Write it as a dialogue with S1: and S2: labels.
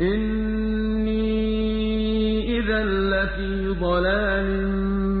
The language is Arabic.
S1: إِنِّي إِذًا لَّفِي ضَلَالٍ